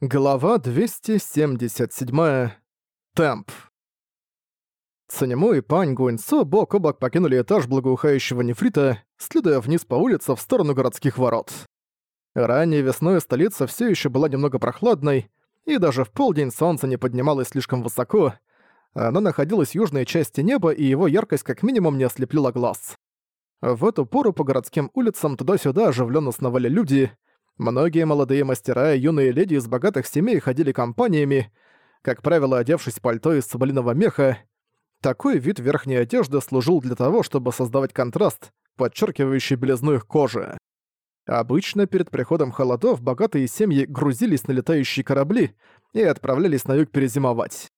Глава 277. Темп. Цанему и Пань Гуэнцо бок о бок покинули этаж благоухающего нефрита, следуя вниз по улице в сторону городских ворот. Ранней весной столица все еще была немного прохладной, и даже в полдень солнце не поднималось слишком высоко, оно находилось в южной части неба, и его яркость как минимум не ослепила глаз. В эту пору по городским улицам туда-сюда оживленно сновали люди — Многие молодые мастера и юные леди из богатых семей ходили компаниями, как правило, одевшись в пальто из соболиного меха. Такой вид верхней одежды служил для того, чтобы создавать контраст, подчеркивающий белизну их кожи. Обычно перед приходом холодов богатые семьи грузились на летающие корабли и отправлялись на юг перезимовать.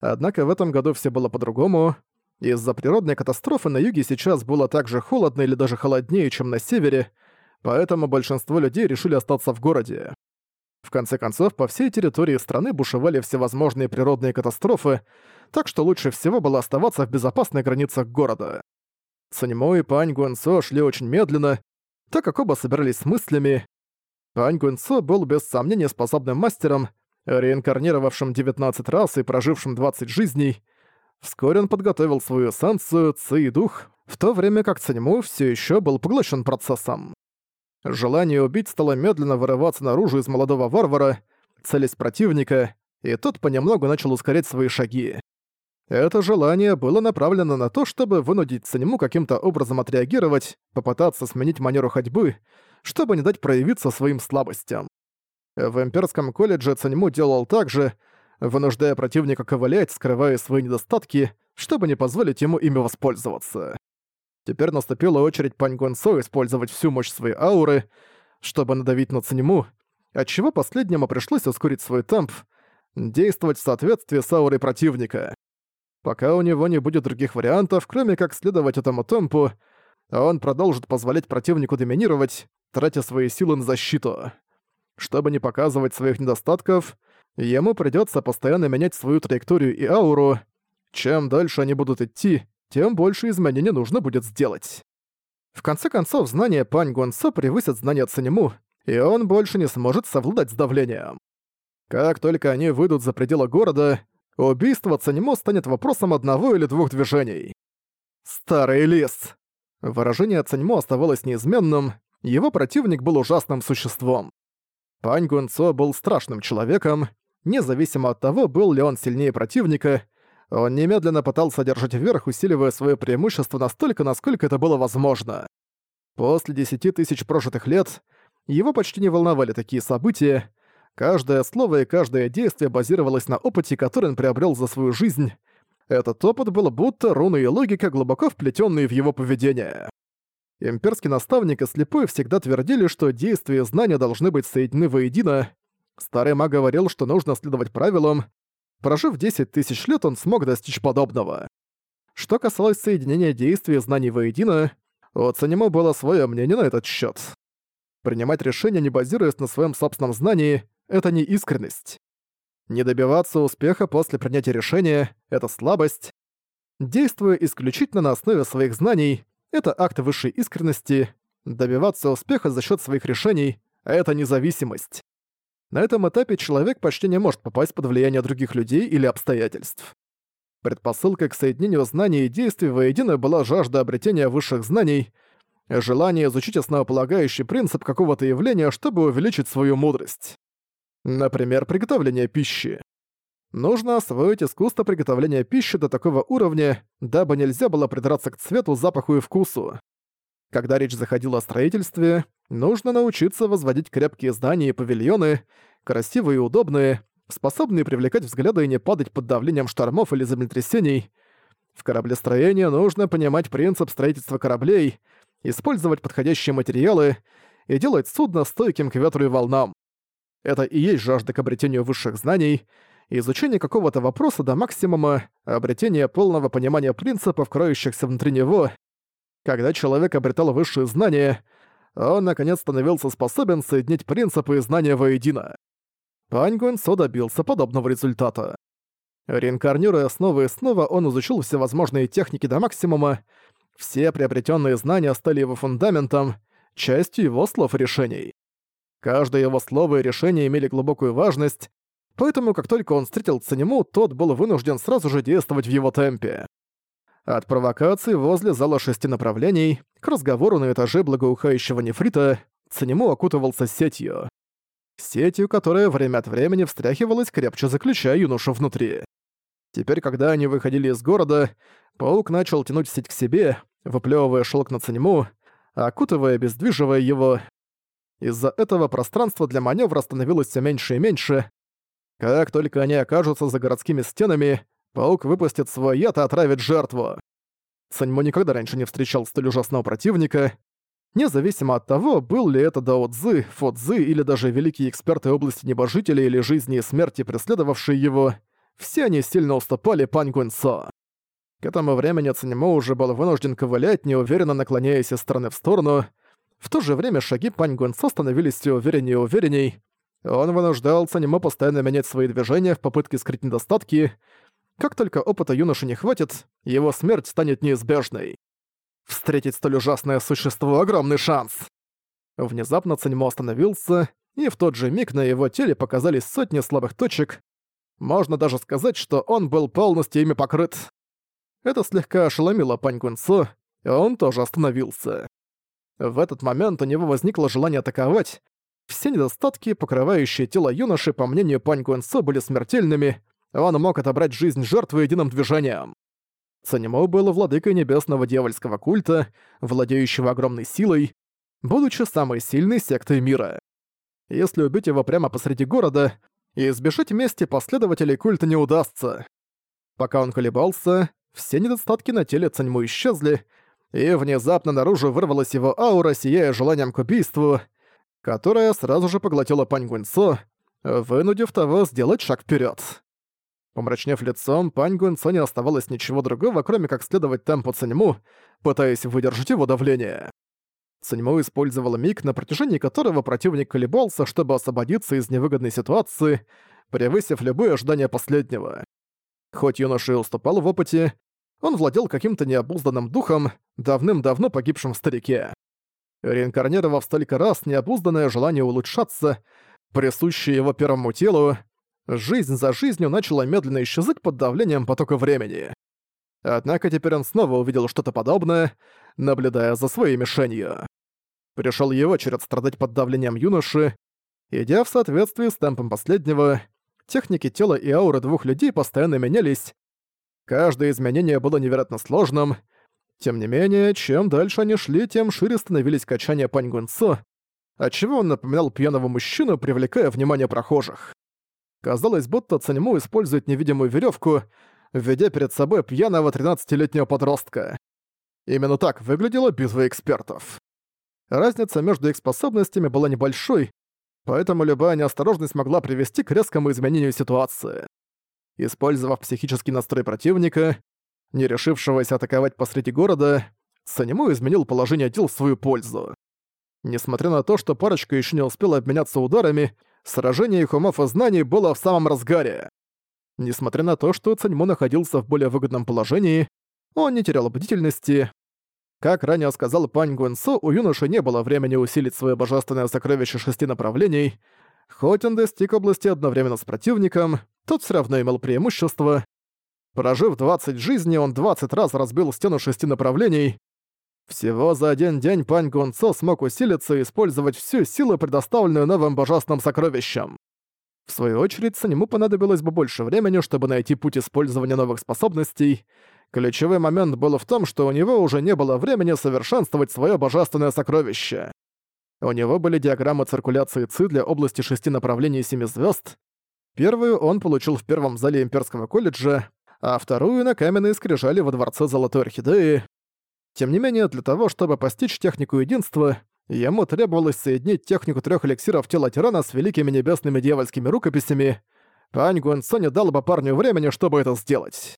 Однако в этом году все было по-другому. Из-за природной катастрофы на юге сейчас было так же холодно или даже холоднее, чем на севере, поэтому большинство людей решили остаться в городе. В конце концов, по всей территории страны бушевали всевозможные природные катастрофы, так что лучше всего было оставаться в безопасных границах города. Цанимо и Пань Гуэнцо шли очень медленно, так как оба собирались с мыслями. Пань Гуэнцо был без сомнения способным мастером, реинкарнировавшим 19 раз и прожившим 20 жизней. Вскоре он подготовил свою эссенцию, ци и дух, в то время как Цаньму все еще был поглощен процессом. Желание убить стало медленно вырываться наружу из молодого варвара, целясь противника, и тот понемногу начал ускорять свои шаги. Это желание было направлено на то, чтобы вынудить Санему каким-то образом отреагировать, попытаться сменить манеру ходьбы, чтобы не дать проявиться своим слабостям. В имперском колледже Цанему делал так же, вынуждая противника ковылять, скрывая свои недостатки, чтобы не позволить ему ими воспользоваться. Теперь наступила очередь Пань Гонсо использовать всю мощь своей ауры, чтобы надавить на Циньму, отчего последнему пришлось ускорить свой темп, действовать в соответствии с аурой противника. Пока у него не будет других вариантов, кроме как следовать этому темпу, он продолжит позволять противнику доминировать, тратя свои силы на защиту. Чтобы не показывать своих недостатков, ему придётся постоянно менять свою траекторию и ауру. Чем дальше они будут идти, тем больше изменений нужно будет сделать. В конце концов, знания Пань Гонсо превысят знания Цанему, и он больше не сможет совладать с давлением. Как только они выйдут за пределы города, убийство Цанему станет вопросом одного или двух движений. «Старый лис!» Выражение Цаньмо оставалось неизменным, его противник был ужасным существом. Пань Гунцо был страшным человеком, независимо от того, был ли он сильнее противника, он немедленно пытался держать вверх, усиливая свое преимущество настолько, насколько это было возможно. После десяти тысяч прожитых лет его почти не волновали такие события. Каждое слово и каждое действие базировалось на опыте, который он приобрел за свою жизнь. Этот опыт был будто руны и логика, глубоко вплетенные в его поведение. Имперский наставник и слепой всегда твердили, что действия и знания должны быть соединены воедино. Старый маг говорил, что нужно следовать правилам, Прожив 10 тысяч лет, он смог достичь подобного. Что касалось соединения действий и знаний воедино, у Цанимо было свое мнение на этот счет. Принимать решения, не базируясь на своем собственном знании, это не искренность. Не добиваться успеха после принятия решения — это слабость. Действуя исключительно на основе своих знаний, это акт высшей искренности. Добиваться успеха за счет своих решений — это независимость. На этом этапе человек почти не может попасть под влияние других людей или обстоятельств. Предпосылкой к соединению знаний и действий воедино была жажда обретения высших знаний, желание изучить основополагающий принцип какого-то явления, чтобы увеличить свою мудрость. Например, приготовление пищи. Нужно освоить искусство приготовления пищи до такого уровня, дабы нельзя было придраться к цвету, запаху и вкусу. Когда речь заходила о строительстве, нужно научиться возводить крепкие здания и павильоны, красивые и удобные, способные привлекать взгляды и не падать под давлением штормов или землетрясений. В кораблестроении нужно понимать принцип строительства кораблей, использовать подходящие материалы и делать судно стойким к ветру и волнам. Это и есть жажда к обретению высших знаний, изучение какого-то вопроса до максимума, обретение полного понимания принципов, кроющихся внутри него, когда человек обретал высшие знания, он наконец становился способен соединить принципы и знания воедино. Пань Гуэнсо добился подобного результата. Реинкарнируя снова и снова, он изучил всевозможные техники до максимума, все приобретенные знания стали его фундаментом, частью его слов и решений. Каждое его слово и решение имели глубокую важность, поэтому как только он встретил Цанему, тот был вынужден сразу же действовать в его темпе. От провокации возле зала шести направлений к разговору на этаже благоухающего нефрита Цанему окутывался сетью. Сетью, которая время от времени встряхивалась, крепче заключая юношу внутри. Теперь, когда они выходили из города, паук начал тянуть сеть к себе, выплёвывая шелк на Цанему, окутывая, обездвиживая его. Из-за этого пространство для маневра становилось все меньше и меньше. Как только они окажутся за городскими стенами, паук выпустит свой яд и отравит жертву. Саньмо никогда раньше не встречал столь ужасного противника. Независимо от того, был ли это Дао Цзы, Фо Цзы или даже великие эксперты области небожителей или жизни и смерти, преследовавшие его, все они сильно уступали Пань Гунцо. К этому времени Цинемо уже был вынужден ковылять, неуверенно наклоняясь из стороны в сторону. В то же время шаги Пань Гунцо становились все увереннее и уверенней. Он вынуждал Цинемо постоянно менять свои движения в попытке скрыть недостатки. Как только опыта юноши не хватит, его смерть станет неизбежной. Встретить столь ужасное существо — огромный шанс. Внезапно Циньмо остановился, и в тот же миг на его теле показались сотни слабых точек. Можно даже сказать, что он был полностью ими покрыт. Это слегка ошеломило Пань Гунцо, и он тоже остановился. В этот момент у него возникло желание атаковать. Все недостатки, покрывающие тело юноши, по мнению Пань Гунцо, были смертельными, он мог отобрать жизнь жертвы единым движением. Цанимо был владыкой небесного дьявольского культа, владеющего огромной силой, будучи самой сильной сектой мира. Если убить его прямо посреди города, избежать мести последователей культа не удастся. Пока он колебался, все недостатки на теле Цаньму исчезли, и внезапно наружу вырвалась его аура, сияя желанием к убийству, которая сразу же поглотила Пань Гуньцо, вынудив того сделать шаг вперед. Помрачнев лицом, Пань Гуньцо не оставалось ничего другого, кроме как следовать темпу Цаньму, пытаясь выдержать его давление. Цаньму использовала миг, на протяжении которого противник колебался, чтобы освободиться из невыгодной ситуации, превысив любые ожидания последнего. Хоть юноша и уступал в опыте, он владел каким-то необузданным духом, давным-давно погибшим в старике. Реинкарнировав столько раз необузданное желание улучшаться, присущее его первому телу, жизнь за жизнью начала медленно исчезать под давлением потока времени. Однако теперь он снова увидел что-то подобное, наблюдая за своей мишенью. Пришел его черед страдать под давлением юноши, идя в соответствии с темпом последнего, техники тела и ауры двух людей постоянно менялись. Каждое изменение было невероятно сложным. Тем не менее, чем дальше они шли, тем шире становились качания Пань Гунцо, отчего он напоминал пьяного мужчину, привлекая внимание прохожих. Казалось, будто Цаньму использует невидимую веревку, ведя перед собой пьяного 13-летнего подростка. Именно так выглядела битва экспертов. Разница между их способностями была небольшой, поэтому любая неосторожность могла привести к резкому изменению ситуации. Использовав психический настрой противника, не решившегося атаковать посреди города, Санему изменил положение дел в свою пользу. Несмотря на то, что парочка еще не успела обменяться ударами, сражение их умов и знаний было в самом разгаре. Несмотря на то, что Цаньмо находился в более выгодном положении, он не терял бдительности. Как ранее сказал Пань Гуэнсо, у юноши не было времени усилить свое божественное сокровище шести направлений. Хоть он достиг области одновременно с противником, тот все равно имел преимущество. Прожив 20 жизней, он 20 раз разбил стену шести направлений, всего за один день Пань Гунцо смог усилиться и использовать всю силу, предоставленную новым божественным сокровищем. В свою очередь, Санему понадобилось бы больше времени, чтобы найти путь использования новых способностей. Ключевой момент был в том, что у него уже не было времени совершенствовать свое божественное сокровище. У него были диаграммы циркуляции ЦИ для области шести направлений семи звезд. Первую он получил в первом зале Имперского колледжа, а вторую на каменной скрижали во дворце Золотой Орхидеи. Тем не менее, для того, чтобы постичь технику единства, ему требовалось соединить технику трех эликсиров тела тирана с великими небесными дьявольскими рукописями. Пань Гуэнсо не дал бы парню времени, чтобы это сделать.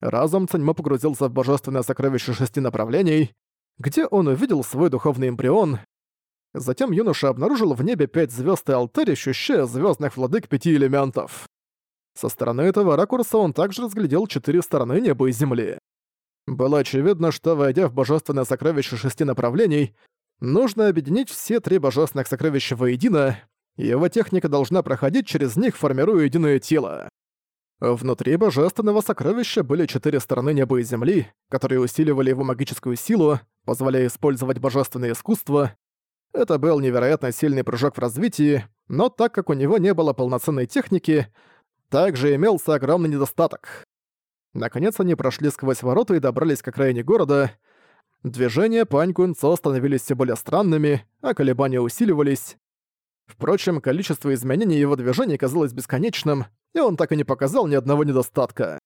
Разом Цаньмо погрузился в божественное сокровище шести направлений, где он увидел свой духовный эмбрион. Затем юноша обнаружил в небе пять звезд и алтарь, ощущая звездных владык пяти элементов. Со стороны этого ракурса он также разглядел четыре стороны неба и земли. Было очевидно, что, войдя в божественное сокровище шести направлений, Нужно объединить все три божественных сокровища воедино, и его техника должна проходить через них, формируя единое тело. Внутри божественного сокровища были четыре стороны неба и земли, которые усиливали его магическую силу, позволяя использовать божественное искусство. Это был невероятно сильный прыжок в развитии, но так как у него не было полноценной техники, также имелся огромный недостаток. Наконец они прошли сквозь ворота и добрались к окраине города. Движения Пань Гунцо становились все более странными, а колебания усиливались. Впрочем, количество изменений его движений казалось бесконечным, и он так и не показал ни одного недостатка.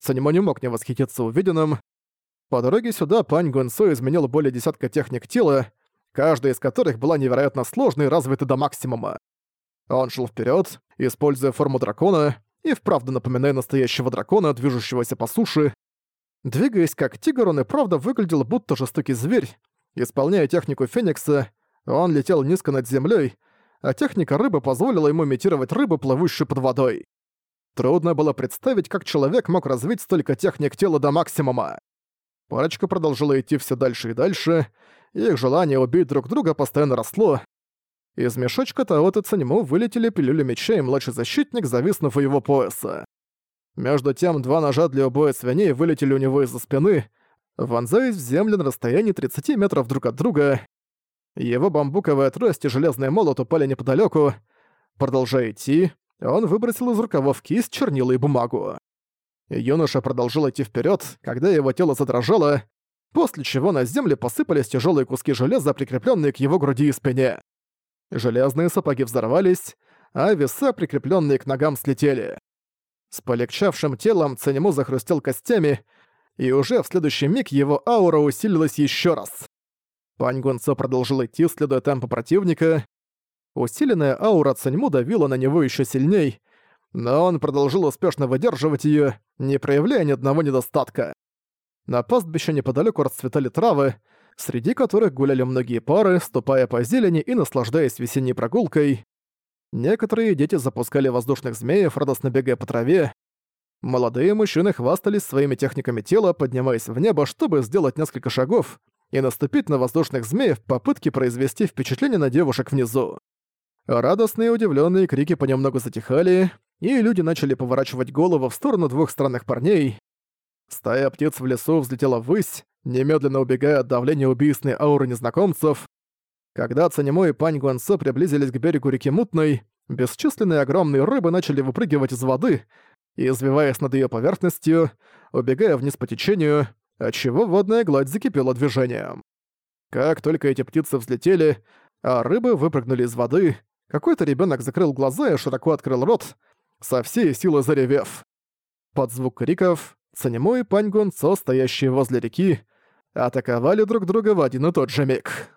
Санимо не мог не восхититься увиденным. По дороге сюда Пань Гунсо изменил более десятка техник тела, каждая из которых была невероятно сложной и развита до максимума. Он шел вперед, используя форму дракона, и вправду напоминая настоящего дракона, движущегося по суше. Двигаясь как тигр, он и правда выглядел будто жестокий зверь. Исполняя технику Феникса, он летел низко над землей, а техника рыбы позволила ему имитировать рыбу, плывущую под водой. Трудно было представить, как человек мог развить столько техник тела до максимума. Парочка продолжила идти все дальше и дальше, и их желание убить друг друга постоянно росло. Из мешочка Таоты Цанему вылетели пилюли меча и младший защитник, зависнув у его пояса. Между тем, два ножа для убоя свиней вылетели у него из-за спины, вонзаясь в землю на расстоянии 30 метров друг от друга. Его бамбуковая трость и железный молот упали неподалеку. Продолжая идти, он выбросил из рукавов кисть, чернила и бумагу. Юноша продолжил идти вперед, когда его тело задрожало, после чего на земле посыпались тяжелые куски железа, прикрепленные к его груди и спине. Железные сапоги взорвались, а веса, прикрепленные к ногам, слетели. С полегчавшим телом Ценему захрустел костями, и уже в следующий миг его аура усилилась еще раз. Пань Гунцо продолжил идти, следуя темпу противника. Усиленная аура Цаньму давила на него еще сильней, но он продолжил успешно выдерживать ее, не проявляя ни одного недостатка. На пастбище неподалеку расцветали травы, среди которых гуляли многие пары, ступая по зелени и наслаждаясь весенней прогулкой. Некоторые дети запускали воздушных змеев, радостно бегая по траве. Молодые мужчины хвастались своими техниками тела, поднимаясь в небо, чтобы сделать несколько шагов, и наступить на воздушных змеев в попытке произвести впечатление на девушек внизу. Радостные и удивленные крики понемногу затихали, и люди начали поворачивать голову в сторону двух странных парней. Стая птиц в лесу взлетела ввысь, немедленно убегая от давления убийственной ауры незнакомцев. Когда Цанемо и Пань Гуансо приблизились к берегу реки Мутной, бесчисленные огромные рыбы начали выпрыгивать из воды и, извиваясь над ее поверхностью, убегая вниз по течению, отчего водная гладь закипела движением. Как только эти птицы взлетели, а рыбы выпрыгнули из воды, какой-то ребенок закрыл глаза и широко открыл рот, со всей силы заревев. Под звук криков Цанему и Паньгун, стоящие возле реки, атаковали друг друга в один и тот же миг.